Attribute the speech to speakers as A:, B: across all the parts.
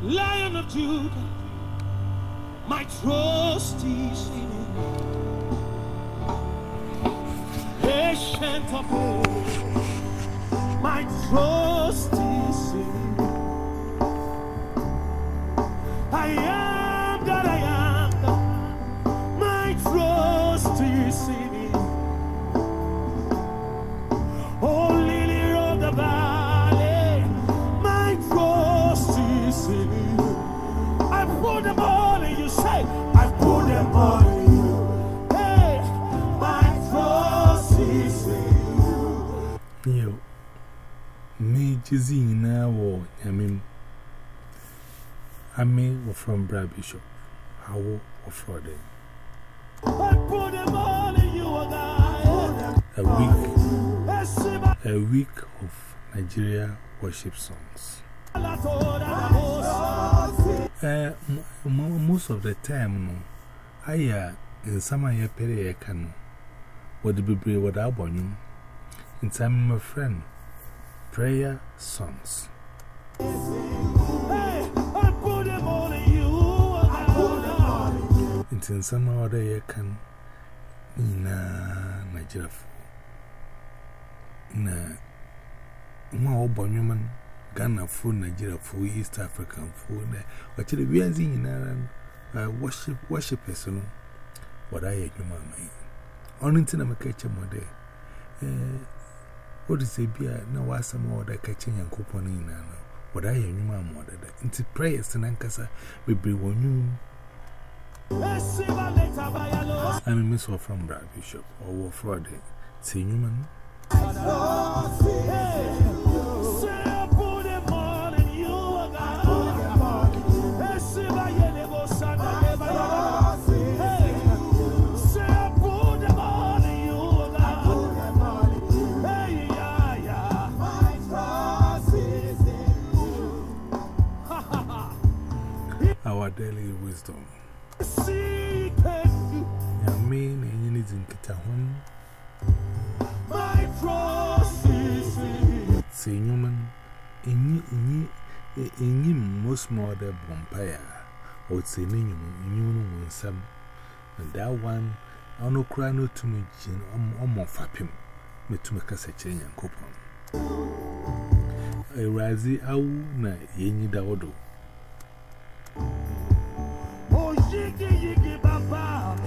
A: Lion of Judah, my trust is in you. Ancient of days, my trust is in you. I am that I am, my trust is in you.
B: Jizzy now or Yamim. I mean, from Brad Bishop. How or Friday.
A: I God.
B: A week, a week of Nigeria worship songs. Uh, most of the time, no, I uh, in some of your peri can what the baby what I born you. In time, my friend, prayer songs.
A: Nti nsama
B: ọdọ yẹ kan nyinaa Nigerafo na nwa ọbọ nwoma no Ghanafo, Nigerafo, East Africanfo na ọkyerɛ wiase nyinaa no worship worship no wɔde ayɛ adwuma ama yi. Ɔno nti na meka kyɛ mɔ What is a beer? No, was some more that catching and coupon in. What I am my mother. Into prayers and Ankasa, we bring one you. I'm a miss from Brad Bishop or Friday. See you, man. Kristo.
A: Nyame na enye ne din
B: hon. Se nyuman enyi enyi enyi e most more the vampire. O se ne nyum nyum. And that one ono kra no tumi gin omo fapem. Metumi kasa kire Nyankopon. Ewurazi awu na yenyi dawodo.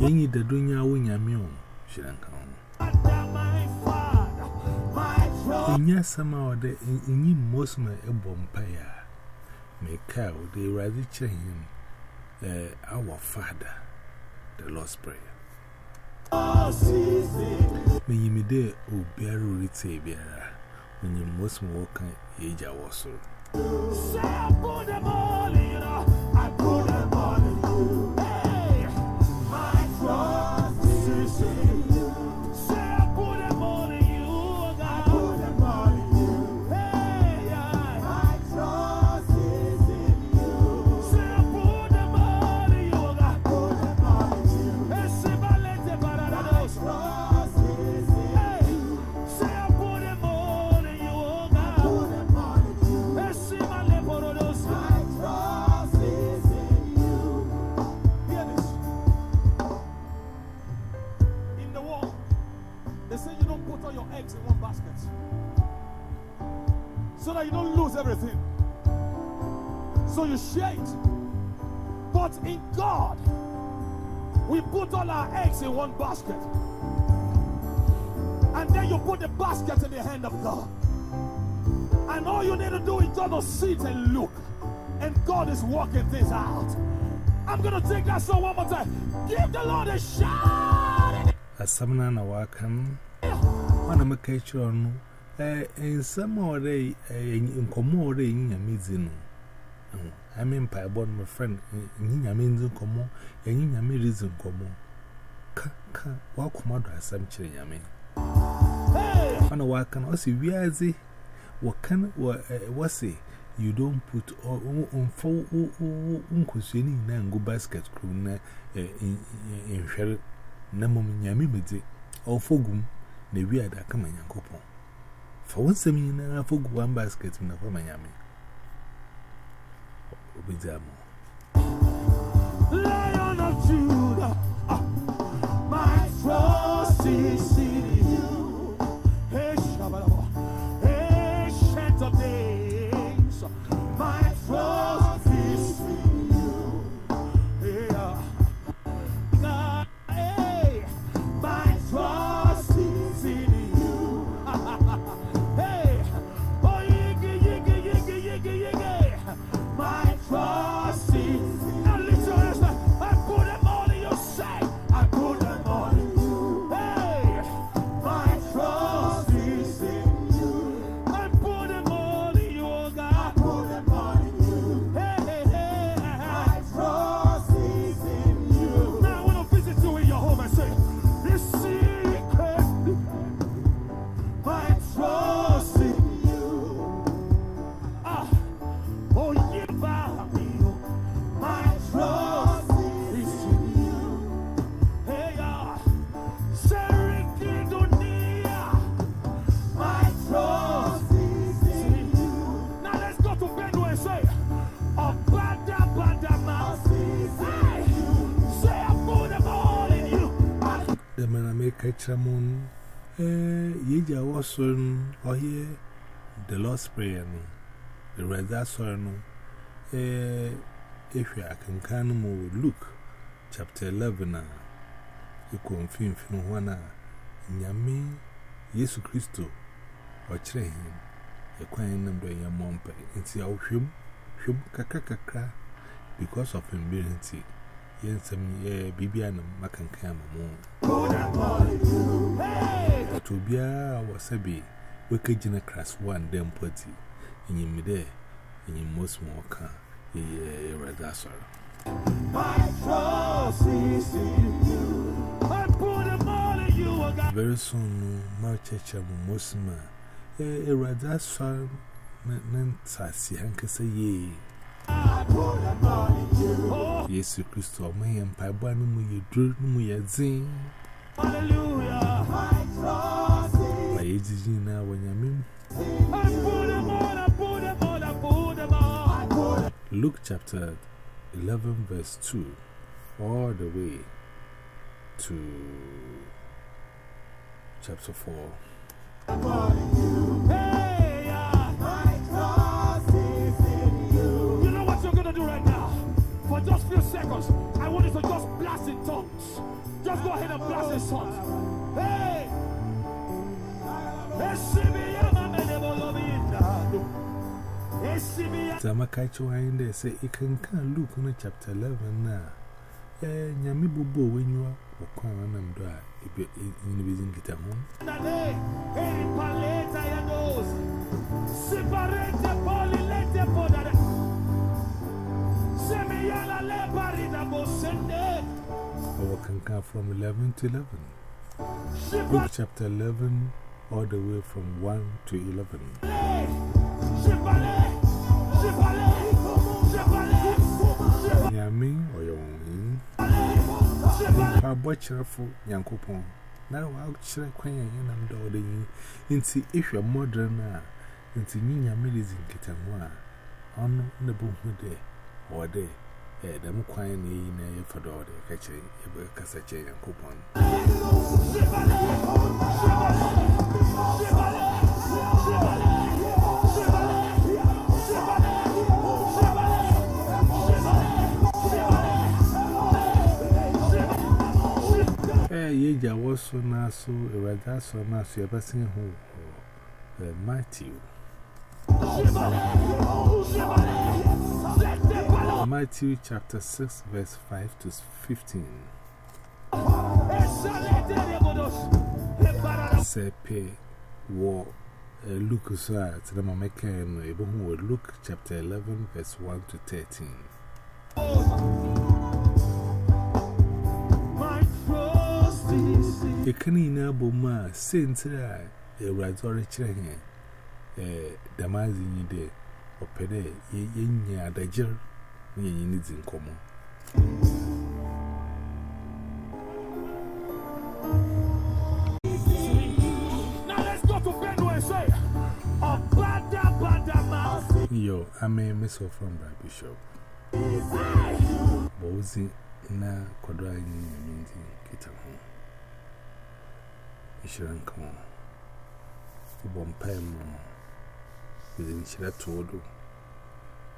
B: Yenyi i dunya wunya miyo
A: shirin kawo. Inya sama wada
B: inyi most my ebom paya. May cow they rather cheer eh, him our father, the Lord's Prayer.
A: May you me there, O Beru Ritabiara, when you most walk, Aja was so. So you share it. But in God, we put all our eggs in one basket. And then you put the basket in the hand of God. And all you need to do is just sit and look. And God is working things out. I'm going to take that song one more time. Give the Lord a shout.
B: Asamna na wakan. Wana maka ichiro no. Eh, in some or day, in commode in your mizino. I mean, by born my friend, Nina means in common, and Nina me reason common. Ka, ka, walk come out as some chilling, I mean. On a walk can also be as a what can what say you don't put on four uncushioning and go basket crew in shell. Namum yammy midi, or fogum, the weird I and coupon. For once, I mean, I forgot one basket in the Miami. Obizamo.
A: Lion of Judah, ah, my trust in
B: The man I make a chamon, eh, Yija was the Lord's Prayer, the Red if you can can more chapter 11, you confirm from one, Yami, Yesu Christo, or train him, a number your mom pay, and see how him, him, because of him being tea yes, Bibian Macancan Moon. To be a wasabi, wicked in a class one, then potty, and you me there, and you most walk, ye rather sorrow.
A: My trust in you. I put all in you.
B: Very soon, my church, I'm a Muslim. A rather sorrow, meant
A: I see, can say, yea. Oh,
B: Yes, Christo, my empire, one mu you drew me a zing.
A: hallelujah. My trust is
B: My age is now when you mean.
A: I put them all, I put them all, I put them all. I
B: Luke chapter 11, verse 2, all the way to chapter 4.
A: de place sorte. Hey!
B: Samakacho aende sɛ ɛkenka Luke no chapter 11 na yɛ nyame bobo a wɔanyiwa wɔ kwan anam do a
A: ɛnyine
B: bɛdi Can from 11 to 11.
A: Shibale,
B: Luke chapter 11, all the way from 1 to 11.
A: shibale, shibale, shibale, shibale,
B: Yami, or your own.
A: shibale.
B: Pa butcherful Yankopon. Now I'll check when you're not doing into if you're modern. Uh, into Nina Millis in Kitamwa. On the boom there or there. eh, them was so nice, a rather so nice, you're passing home. Matthew. Matthew chapter 6, verse 5 to 15. Sepe wo eh, Luke, so to the with Luke chapter 11, verse 1 to 13.
A: My trust is in
B: A canina boma, saints, a razor chain, a damazing day, or pede, ye yin ya dajer, ni needs in common.
A: Now let's go to Benue and say, Obada Badama.
B: Yo, I'm a missile from by Bishop. Bozi na Kodra in the Mindy Kitahu. Ishiranko.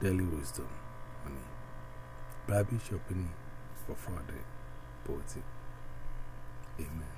B: Daily wisdom, money. Baby shopping for Friday, boating. Amen.